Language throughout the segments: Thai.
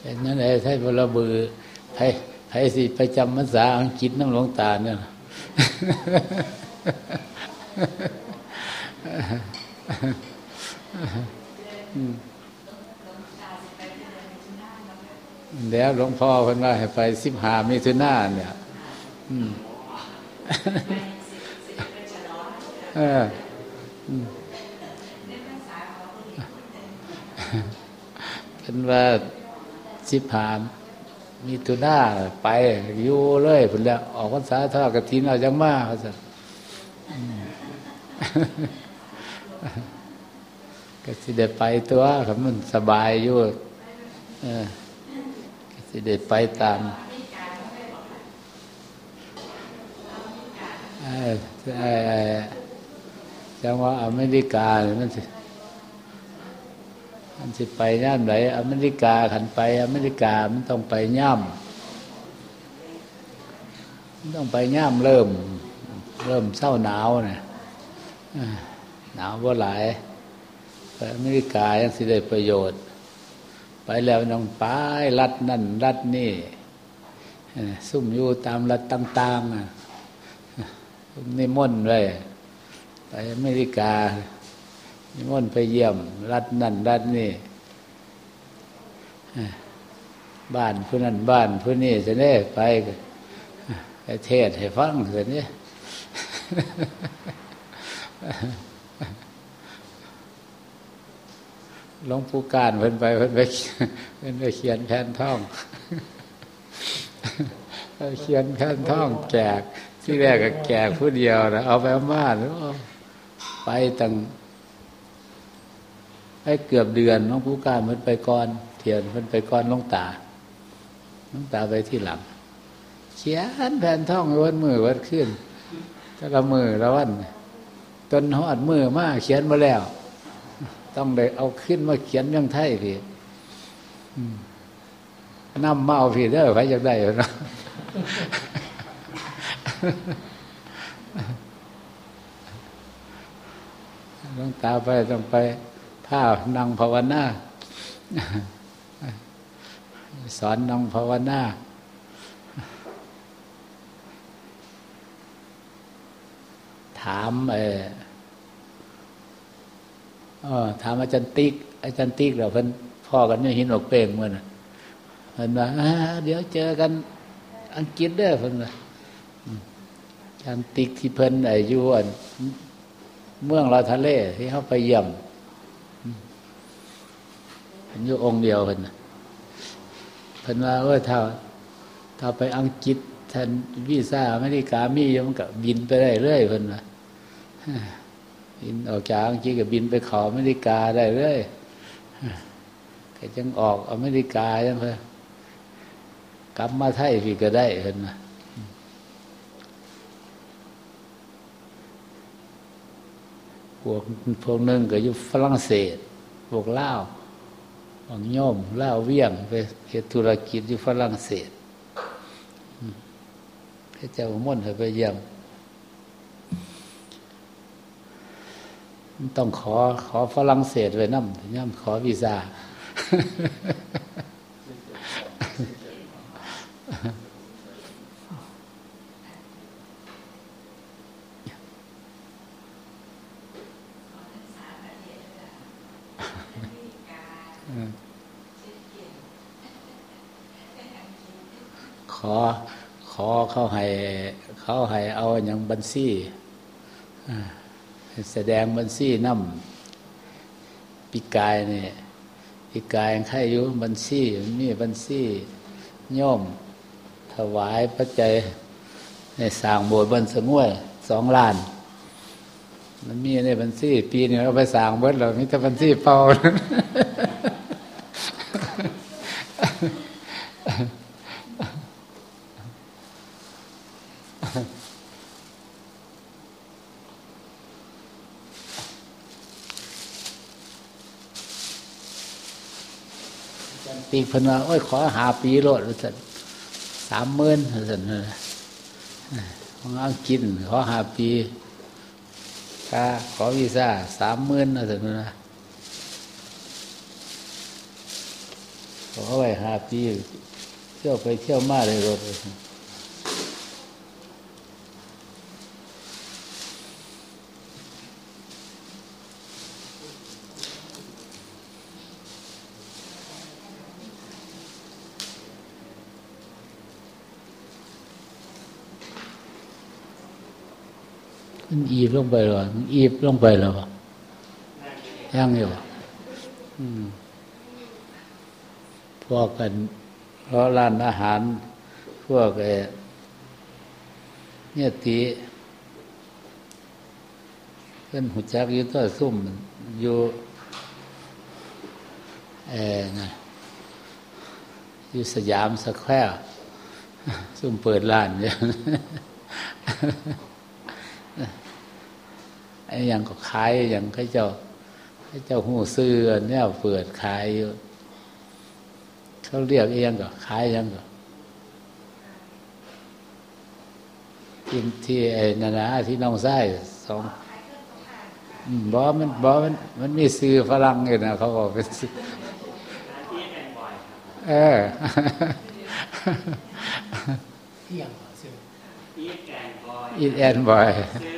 เป็นนั่นไอ้ไทยพลบือไทยไทยสิไปจำภาษาอังกฤษน้ำหลวงตาเนี่ยเดี๋ยวหลวงพ่อเพิ่นว่าให้ไปสิบหามิถุนาเนี่ยเออเป็นว่า สิบหามมีตุนาไปอยู่เลยผลแล้ว ออกพรรษาทอดกระถินเอาจังมากเขาสัก็สิเดไปตัวครับมันสบายอยู่ก็สิเดไปตามจังว่าอเมริกามันสิมัน อันสิไปย่ามไหนอเมริกาขันไป อเมริกามันต้องไปย่ามมันต้องไปย่ามเริ่ม เริ่มเศร้าหนาวเนี่ยหนาวว่าหลายไปอเมริกายังสิได้ประโยชน์ ไปแล้วน้องไปรัดนั่นรัดนี่ซุ่มอยู่ตามรัดต่างๆนี่ม่นไว้ไปอเมริกา นิมนต์ไปเยี่ยม รัดนั่นรัดนี่บ้านผู้นั้นบ้านผู้นี้จะได้ไปไปเทศให้ฟังสินี่หลวงปู่การเพิ่นไปเพิ่นไปเพิ่นไปเขียนแผ่นท่องเขียนแผ่นท่องแจกที่แรกก็แจกผู้เดียวนะเอาไปมาแล้วไปตั้ง ไปเกือบเดือนน้องผู้การมันไปก่อน เทียนมันไปก่อนน้องตาน้องตาไปที่หลัง เขียนแผ่นท่องวันมือวันขึ้นถ้าละมือละวันจนหอดมือมากเขียนมาแล้ว ต้องเลยเอาขึ้นมาเขียนยังไทยพี่น้ำเมาพี่เด้อไปอยากได้เนาะต้องตาไปต้องไป ถ้านั่งภาวนาสอนนั่งภาวนาถามเออถามอาจารย์ติ๊กอาจารย์ติ๊กเราเพิ่นพ่อกันเนี่ยหินอกเป่งเมื่อน่ะเพิ่นว่าเดี๋ยวเจอกันอังกฤษเด้อเพิ่นว่าอาจารย์ติ๊กที่เพิ่นอายุอันเมืองลาทะเลที่เขาไปเยี่ยม นอยู่องค์เดียวเพิ่นเพิ่นว่าเออถ้าถ้าไปอังกฤษแทนวีซ่าอเมริกามีมันก็บินไปได้เรื่อยเพิ่นว่าบินออกจากอังกฤษก็บินไปขออเมริกาได้เรื่อยก็จังออกอเมริกาจังเพิ่นกลับมาไทยพี่ก็ได้เพิ่นนะพวกพวกนึงก็อยู่ฝรั่งเศส พวกลาว ของย่อมเล่าเวียงไปเหตุธุรกิจอยู่ฝรั่งเศสพระเจ้าม่นไปเยี่ยมต้องขอขอฝรั่งเศสไว้น้ำย่ำขอวีซ่า ขอขอเขาให้เขาให้เอาอย่างบัญชีแสดงบัญชีน้ำปีกายเนี่ยปีกายใครอยู่บัญชีมีบัญชีย่อมถวายพระใจในสร้างโบสถ์บนสงวยสองล้าน มันมีในบัญชีปีนี้เราไปสร้างเบิดเรามีแต่บัญชีเป่า ปีพนว่าโอ้ยขอหาปีโลดสันสามหมื่นสันเลยของอังกิน ขอหาปีค่าขอวีซ่าสามหมื่นสันนะขอไว้หาปี เที่ยวไปเที่ยวมาเลยรถ มันอีบลงไปหรอมันอีบลงไปหรอยังอยู่พวกกันเพราะร้านอาหาร พวกเอเนี่ยตีเป็นหุ่จักอยู่ตัวซุ่มอยู่เอนะอยู่สยามสแควร์ซุ่มเปิดร้านเนี่ย ไอ้ยังก็ขายอย่างเขาเจ้าเขาเจ้าหูซื้อเนี่ยเปิดขายอยู่เขาเรียกเองก็ขายยังก็ที่ที่ไอ้นานาที่น้องไส้สองบอมันบอมัน มันมีซื้อฝรั่งอยู่นะเขาบอกเป็นซื้อเอออีทแอนบอยเออไม่ข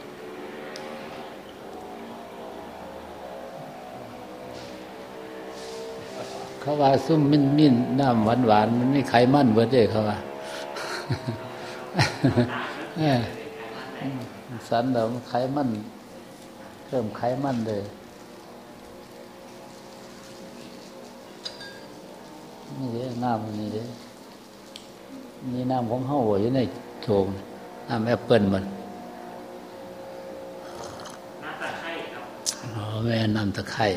เขาว่าซุ่มมิ้นมิ้นน้ำหวานหวานมันไม่ไขมันเบิดเลยเขาว่าสันเดี๋ยวไขมันเพิ่มไขมันเลยนี่เด้น้ำนี่เด้นี่น้ำของเฮาอยู่ในโถงน้ำแอปเปิลมันน้ำตะไคร่ครับอ๋อแม่น้ำตะไคร่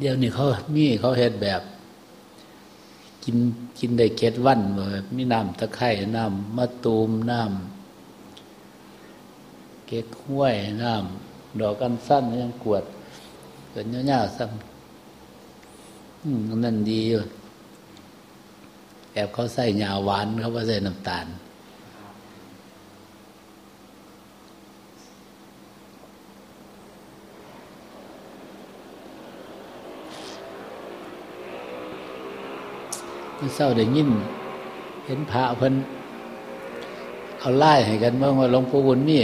เดี๋ยวนี้เขามีเขาเห็ดแบบ กินกินได้เก็ดวันแบบมีน้ำตะไคร่น้ำมะตูมน้ำเก๊กห้วยน้ำดอกกันสั้นยังกวดเป็นเนื้อๆซ้ำนั่นดีอยู่แอบเขาใส่ยาหวานเขาว่าใส่น้ำตาล เศร้าได้ยิน เห็นพระเพิ่นเอาไล่ให้กันเมื่อว่าหลวงปู่บุญมี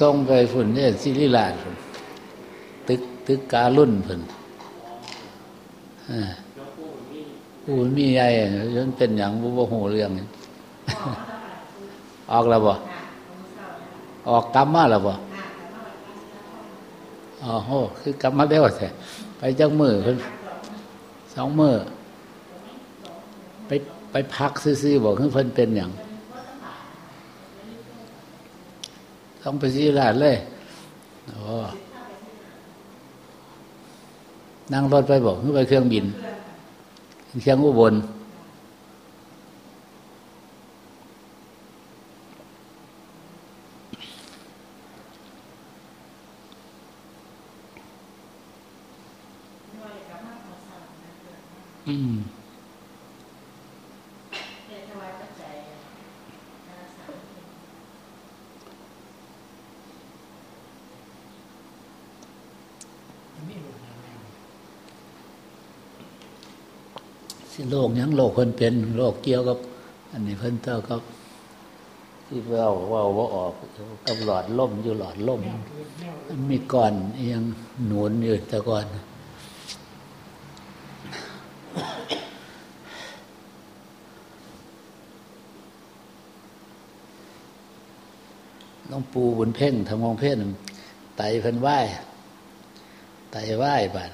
ทรงไปฝุ่นเนี่ยสิริราชตึกตึกกาลุ่นเพิ่นปู่บุญมีใหญ่จนเป็นอย่างบุบหูเรื่อง ออกแล้วบ่ออกกรรมมาแล้วบ่อ๋อโหคือกรรมมาแล้วแท้ไปจังมือเพิ่นสองมือ ไปไปพักซื่อๆบอกให้เพิ่นเป็นอย่างต้องไปซีราดเลยโอ้นั่งรถไปบอกขึ้นไปเครื่องบิน เครื่องอุบล สิโลกยังโลกคนเป็นโลกเกี่ยวกับ อันนี้เพิ่นเต้ากับที่เราว่าว่าออกกับหลอดล่มอยู่หลอดล่มมันมีก่อนยังหนุนอยู่แต่ก่อนต้องปูบนเพ่งทำมองเพ่งไตเพิ่นไหวไตไหวบาด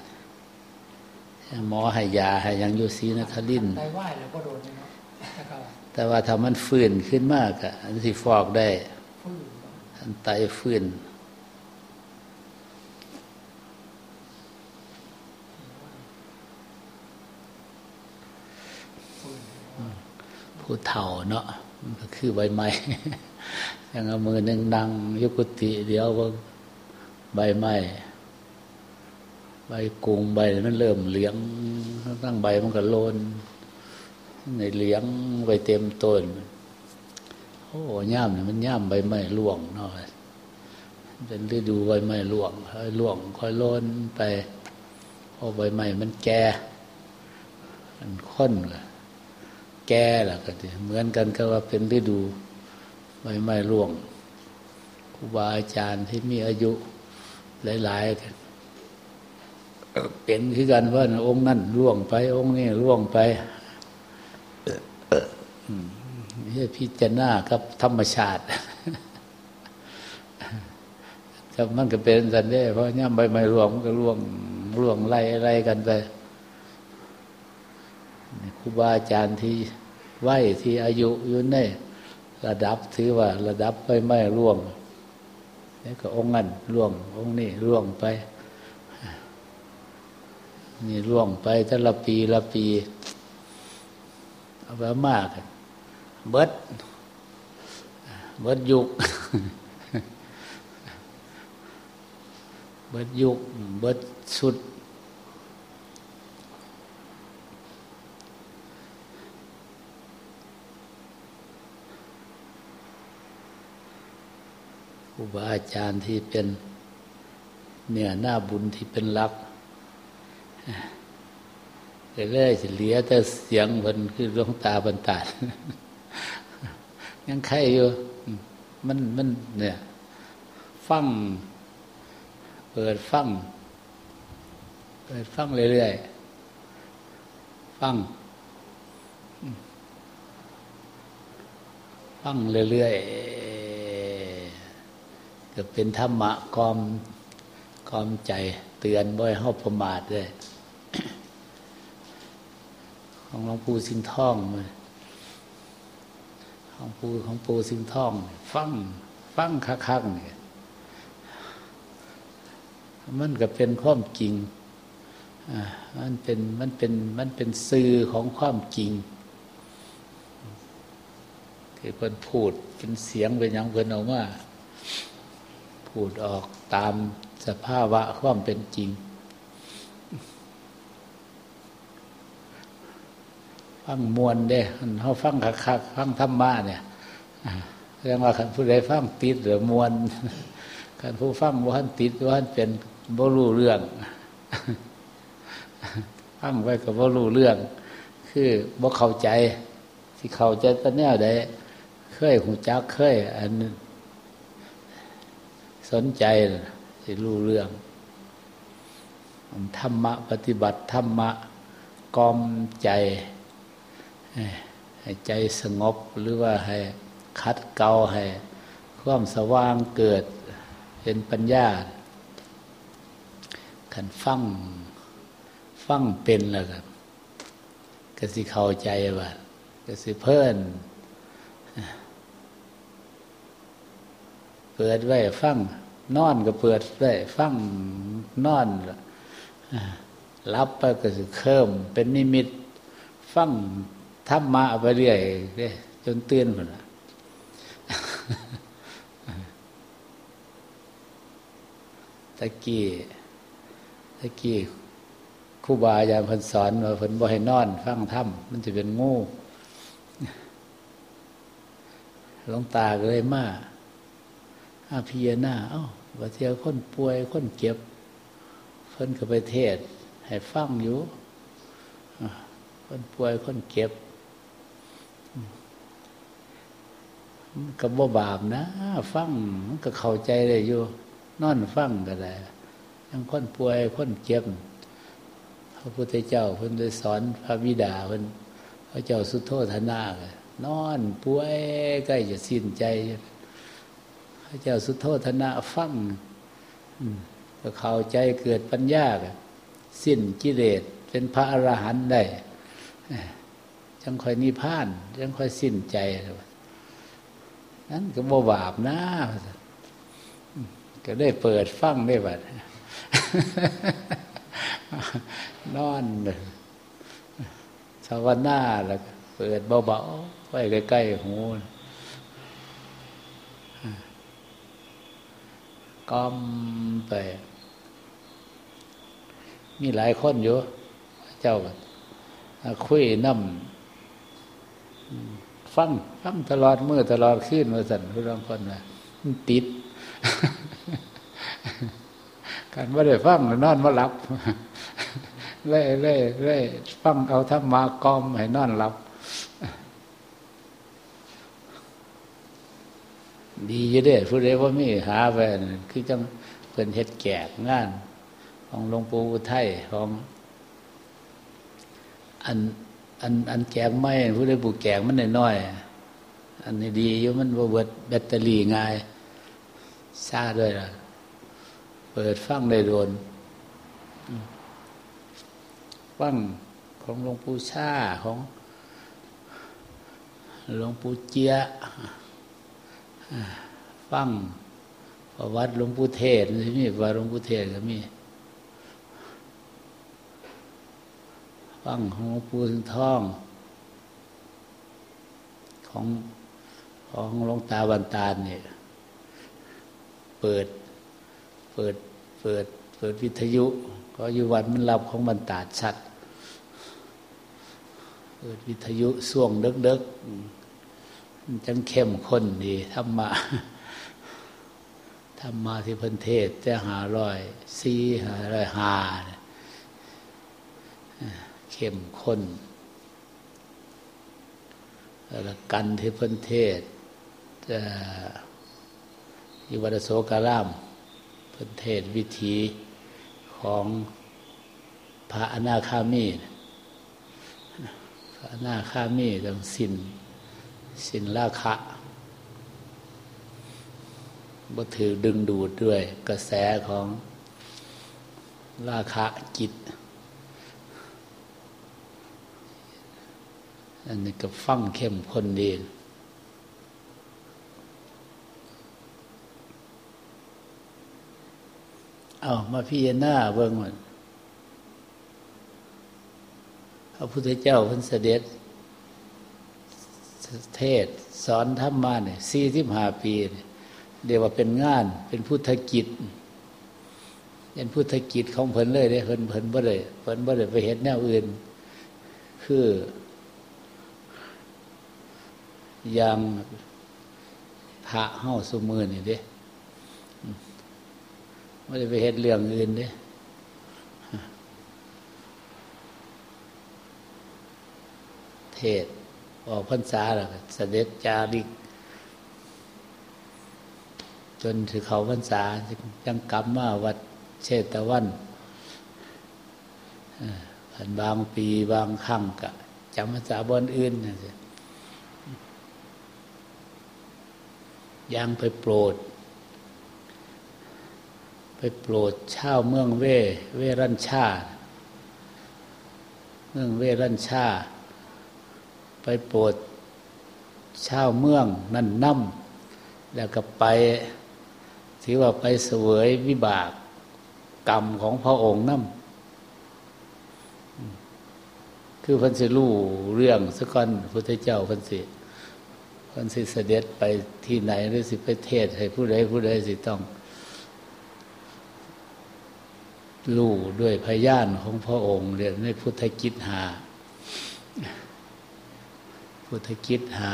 หมอให้ยาให้ยังยูซีนะคลินไตไหวแล้วก็โดนเนาะแต่ว่าถ้ามันฟื้นขึ้นมากอะอันที่ฟอกได้อันไตฟื้นผู้เฒ่าเนาะมันก็คือใบไม้ยังเอามือหนึ่งดังยุกุติเดี๋ยวว่าใบไม้ ใบกุงใบมันเริ่มเหลี้ยงตั้งใบมันก็โลนในเหลี้ยงใบเต็มต้น โอ้ย่ามเนี่ยมันย่ามใบไม้ล่วงเนาะเป็นฤดูใบไม้ล่วงค่อยล่วงค่อยโลนไปพอใบไม้มันแก่มันข้นเลยแก่ล่ะก็เหมือนกันก็ว่าเป็นฤดูใบไม้ร่วงครูบาอาจารย์ที่มีอายุหลายๆ เป็นคือกันว่าองค์นั่นร่วงไป องค์นี้ร่วงไปนี่พิจารณากับ ธรรมชาติครับมันก็เป็นสันเด้เพราะย่ำใบไม้ร่วงก็ร่วงร่วงไล่ไล่กันไปครูบาอาจารย์ที่ไหวที่อายุอยู่ในระดับถือว่า ระดับไปไม่ร่วงนี่ก็องค์นั้นร่วง องค์นี้ร่วงไป นี่ร่วงไปแต่ละปีละปี เอาไปมาก เบิด เบิดยุก เบิดยุก เบิดสุด ครูบาอาจารย์ที่เป็น เนี่ยหน้าบุญที่เป็นรัก เรื่อยเหลียแต่เสียงมันคือดวงตาบรรตายังไข่อยู่ มันมันเนี่ย ฟัง เปิดฟัง เปิดฟังเรื่อยๆ ฟัง ฟังเรื่อยๆก็เป็นธรรมะกอมกอมใจ เตือนบ่อยเข้าประมาทเลย ของหลวงปู่สิงทองของปู่ของปู่สิงทอง ฟังฟังคักๆเนี่ยมันก็เป็นความจริงมันเป็นมันเป็นมันเป็นสื่อของความจริงคือเพิ่นพูดเป็นเสียงเป็นอย่างเพิ่นเอาว่าพูดออกตามสภาวะความเป็นจริง ฟังมวลเด้เขาฟังคักๆฟังธรรมะเนี่ยเรียกว่าคันผู้ใดฟังติดหรือมวลคันผู้ฟังว่าติดว่าเป็นบ่รู้เรื่องฟังไว้กับบ่รู้เรื่อง คือบ่เข้าใจที่เข้าใจตอนนี้ได้เคยหูจักเคยอันสนใจจะรู้เรื่องธรรมะ ปฏิบัติธรรมะกอมใจ ให้ใจสงบหรือว่าให้คัดเกาให้ความสว่างเกิดเป็นปัญญาขันฟังฟังเป็นแล้วกันก็สิเข้าใจว่าก็สิเพิ่นเปิดไว้ฟังนอนก็เปิดไว้ฟังนอนรับไปก็จะเคิมเป็นนิมิต ฟัง ธรรมะไปเรื่อยจนเตื่นหมดตะกี้ตะกี้ครูบาอาจารย์พันสอนว่าเพิ่นบ่ให้นอน ฟังธรรมมันจะเป็นงูหลวงตาก็เลยมาอาพิยนาเอ้าว่าเที่ยวคนป่วยคนเก็บ เพิ่นก็ไปเทศ ให้ฟังอยู่คนป่วยคนเก็บ กับบ่บาปนะ ฟังมันก็เข้าใจเลยอยู่ นอนฟังก็ได้ยังค้นป่วยค้นเจ็บพระพุทธเจ้าเพิ่นได้สอนพระวิดาเพิ่นพระเจ้าสุโธธนาเลยนอนป่วยใกล้จะสิ้นใจ พระเจ้าสุโธธนะฟังก็เข้าใจเกิดปัญญาสิ้นกิเลสเป็นพระอรหันต์ได้จังค่อยนิพพานจังค่อยสิ้นใจ นั้นก็บ่บาปนะก็ได้เปิดฟังได้บัดนอนสวนาแล้วเปิดเบาๆไว้ใกล้ๆหูก้มไป มีหลายคนอยู่ เจ้าคุยน้ำ ฟังฟังตลอดมือตลอดขึ้นมาสั่นผู้รองคนว่าติด การว่ได้ฟังนอนมาหลับเล่เล่เล่ฟังเอาธรรมากอมให้นอนหลับ ดีอยู่เด้ผู้ใดว่ามีหาไปคือจังเป็นเฮ็ดแกกงาน ของหลวงปู่ไทยของ อัน อันอันแกงไม่ผู้ใดปลูกแกงมันน้อยๆอันนี้ดีอยู่มันว่าเบิดแบตเตอรี่ง่ายซาด้วยล่ะ เปิดฟังได้โดนฟังของหลวงปู่ชาของหลวงปู่เจียฟังประวัติหลวงปู่เทศที่มีประวัติหลวงปู่เทศก็มี ฟังของหลวงปู่สิงทอง ของของหลวงตาบันตาเนี่ยเปิดเปิดเปิดเปิดวิทยุ ก็อยู่วันมันรับของบรรดาชัด เปิดวิทยุส่วงเด็กๆจังเข้มข้นดีธรรมะธรรมะที่พันเทศจะหาร้อยซีหาร้อยหาเเข้มข้นแล้วกันที่พันเทศจะอยู่วัดโสการามพันเทศวิธีของพระอนาคามีพระอนาคามีต้งสินสินราคะบ่ถือดึงดูดด้วยกระแสของราคะจิต อันนี้ก็ฟังเข้มข้นดีเอามาพี่หน้าเบิ่งมันพระพุทธเจ้าพันเสด็จ เทศสอนธรรมมาเนี่ยสี่สิบห้าปี เดี๋ยวว่าเป็นงาน เป็นพุทธกิจ เป็นพุทธกิจของเพิ่นเลยได้เพิ่นเพิ่นบ่เลยเพิ่นบ่เลยไปเห็นแนวอื่น คือ ยางพระเฮ้าสมือนี่เด้ไม่ได้ไปเห็นเรื่องอื่นเด้เทศออกพรรษาแล้วเสด็จจาริก จนถึงเขาพรรษายังกลับมาวัดเชตวันผ่านบางปีบางครั้งกะจำพรรษาบนอื่นนะสิ ยังไปโปรด ไปโปรดชาวเมืองเว เวรัญชา เมืองเวรัญชา ไปโปรดชาวเมืองนั่นน้ำแล้วก็ไปถือว่าไปเสวยวิบากกรรมของพระองค์น้ำคือพันสิรู้เรื่องสกคนพุทธเจ้าพันสิ พันสิเสด็จไปที่ไหนหรือสิไปเทศให้ผู้ใดผู้ใดสิต้องรู้ด้วยพยานของพระองค์เรียนในพุทธกิจหา พุทธกิจหา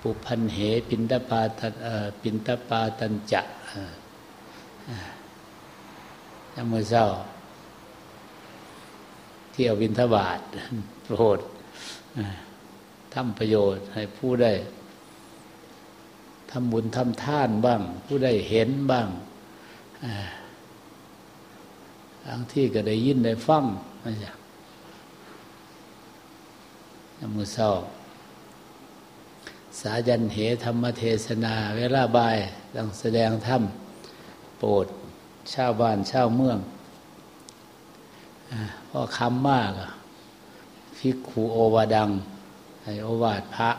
ปุพันเหปินตปาตันปินตปาตันจะยังมือเศร้า เที่ยววินทบาทโปรด ทำประโยชน์ ให้ผู้ได้ทำบุญทำท่านบ้าง ผู้ได้เห็นบ้างบางที่ก็ได้ยินได้ฟังนะจ๊ะมือเศร้าสายันเหธรรมเทศนา เวลาบายต้องแสดงธรรมโปรดชาวบ้านชาวเมืองพ่อคำมากฟิกขูโอวาดัง ให้โอวาทพระ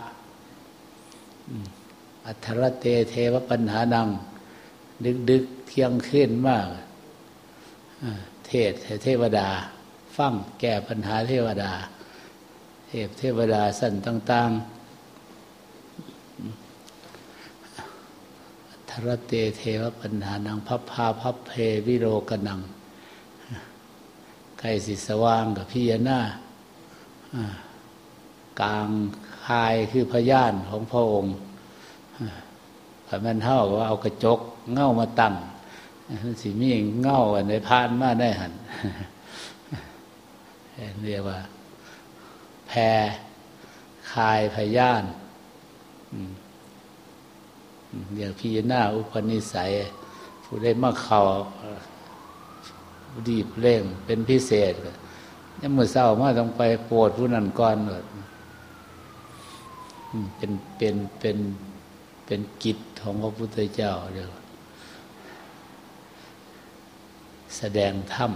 อัทรเตเทวปัญหานัง ดึกดึกเที่ยงขึ้นมาก เทศเทวดา ฟังแก้ปัญหาเทวดา เทพเทวดาสั่นต่างๆทรเตเทวปัญหานัง พับพาพับเพวิโรกนังไก่สิสว่างกับพิยนา กลางคายคือพยานของพระองค์พระมันเท่าว่าเอากระจกเง่ามาตั้งสิมีเง่าในพานมาได้หันเรียกว่า แพรคายพยานเรียกพิจารณาอุปนิสัย ผู้ได้มาเขาดีบเร่งเป็นพิเศษยังมือเศร้ามาต้องไปโปรดผู้นั้นก่อนเลย เป็นเป็นเป็นเป็นกิจของพระพุทธเจ้าเดียวแสดงธรรม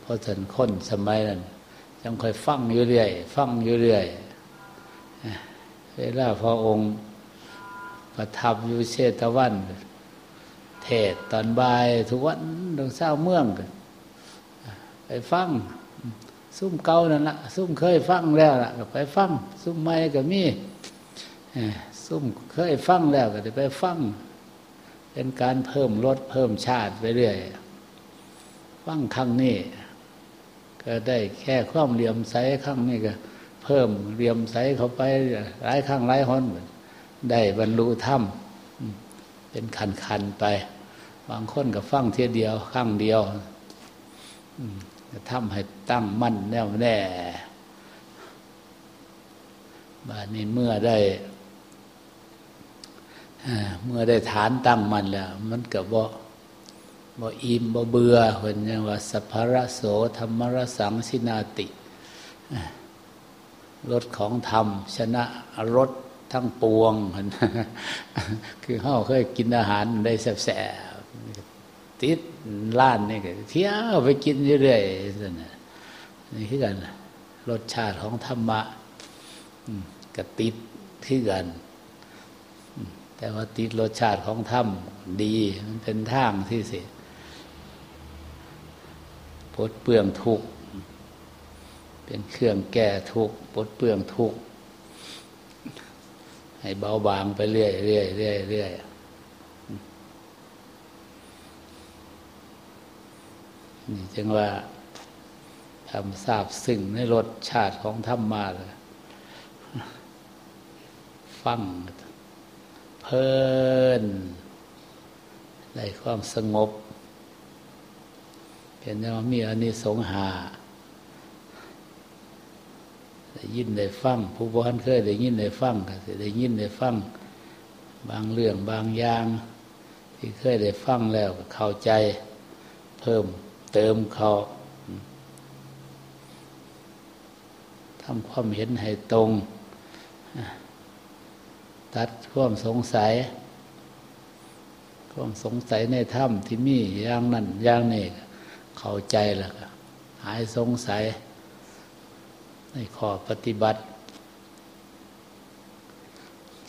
เพราะฉันค้นสมัยนั้นยังคอยฟังอยู่เรื่อยฟังอยู่เรื่อยเวลาพระองค์ประทับอยู่เชตวัน เทศตอนบ่ายทุกวันตรงเศร้าเมืองไปฟัง ซุ่มเก่านั่นละซุ่มเคยฟังแล้วละก็ไปฟังซุ่มใหม่ก็มีซุ่มเคยฟังแล้วก็ไปฟังเป็นการเพิ่มรสเพิ่มชาติไปเรื่อยฟังครั้งนี้ก็ได้แค่ความเลียมใสครั้งนี้ก็ เพิ่มเลียมใสเข้าไปหลายครั้งหลายหนได้บรรลุธรรมเป็นขันขันไป บางคนก็ฟังเทียเดียวครั้งเดียว จะทำให้ตั้งมั่นแน่วแน่บาดนี้เมื่อได้เมื่อได้ฐานตั้งมันแล้ว มันก็บ่บ่อิ่มบ่เบื่อเห็นยังว่าสัพพระโสธรรมรสังสินาติรสของธรรม ชนะรสทั้งปวง คือเฮาเคยกินอาหารได้แสบ ติดล้านนี่ก็เที่ยวไปกินเรื่อยๆนี่คือกันรสชาติของธรรมะก็ติดคือกัน แต่ว่าติดรสชาติของธรรมดี มันเป็นทางที่สิปลดเปลืองทุกเป็นเครื่องแก้ทุกปลดเปลืองทุกให้เบาบางไปเรื่อยเรื่อยเรื่อยเรื่อย นี่จึงว่าทำทราบซึ่งในรสชาติของธรรมมาเลยฟังเพลินได้ความสงบ เป็นว่ามีอันนี้สงหาได้ยินได้ฟังผู้บริเคยได้ยินได้ฟังก็ได้ยินได้ฟังบางเรื่องบางอย่าง ที่เคยได้ฟังแล้วเข้าใจเพิ่ม เติมเขาทำความเห็นให้ตรง ตัดความสงสัย ความสงสัยในถ้ำที่มีอย่างนั้นอย่างนี้เข้าใจแล้วหายสงสัย ในข้อปฏิบัติ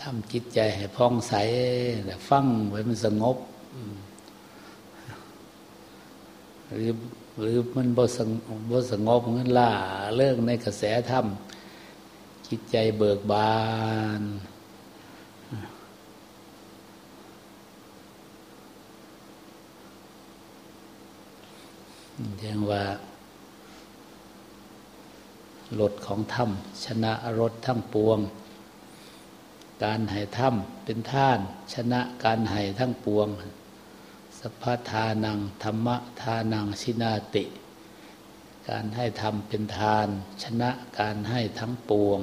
ทำจิตใจให้พองใสฟังไว้มันสงบ หรือหรือมันบ่สงบสงบเงินล่าเรื่องในกระแสธรรมจิตใจเบิกบานเรียกว่ารถของถ้ำชนะรถทั้งปวง การให้ถ้ำเป็นท่าน ชนะการให้ทั้งปวง สัพพทานังธรรมทานังชินาติ การให้ทำเป็นทาน ชนะการให้ทั้งปวง